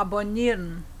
abonnieren.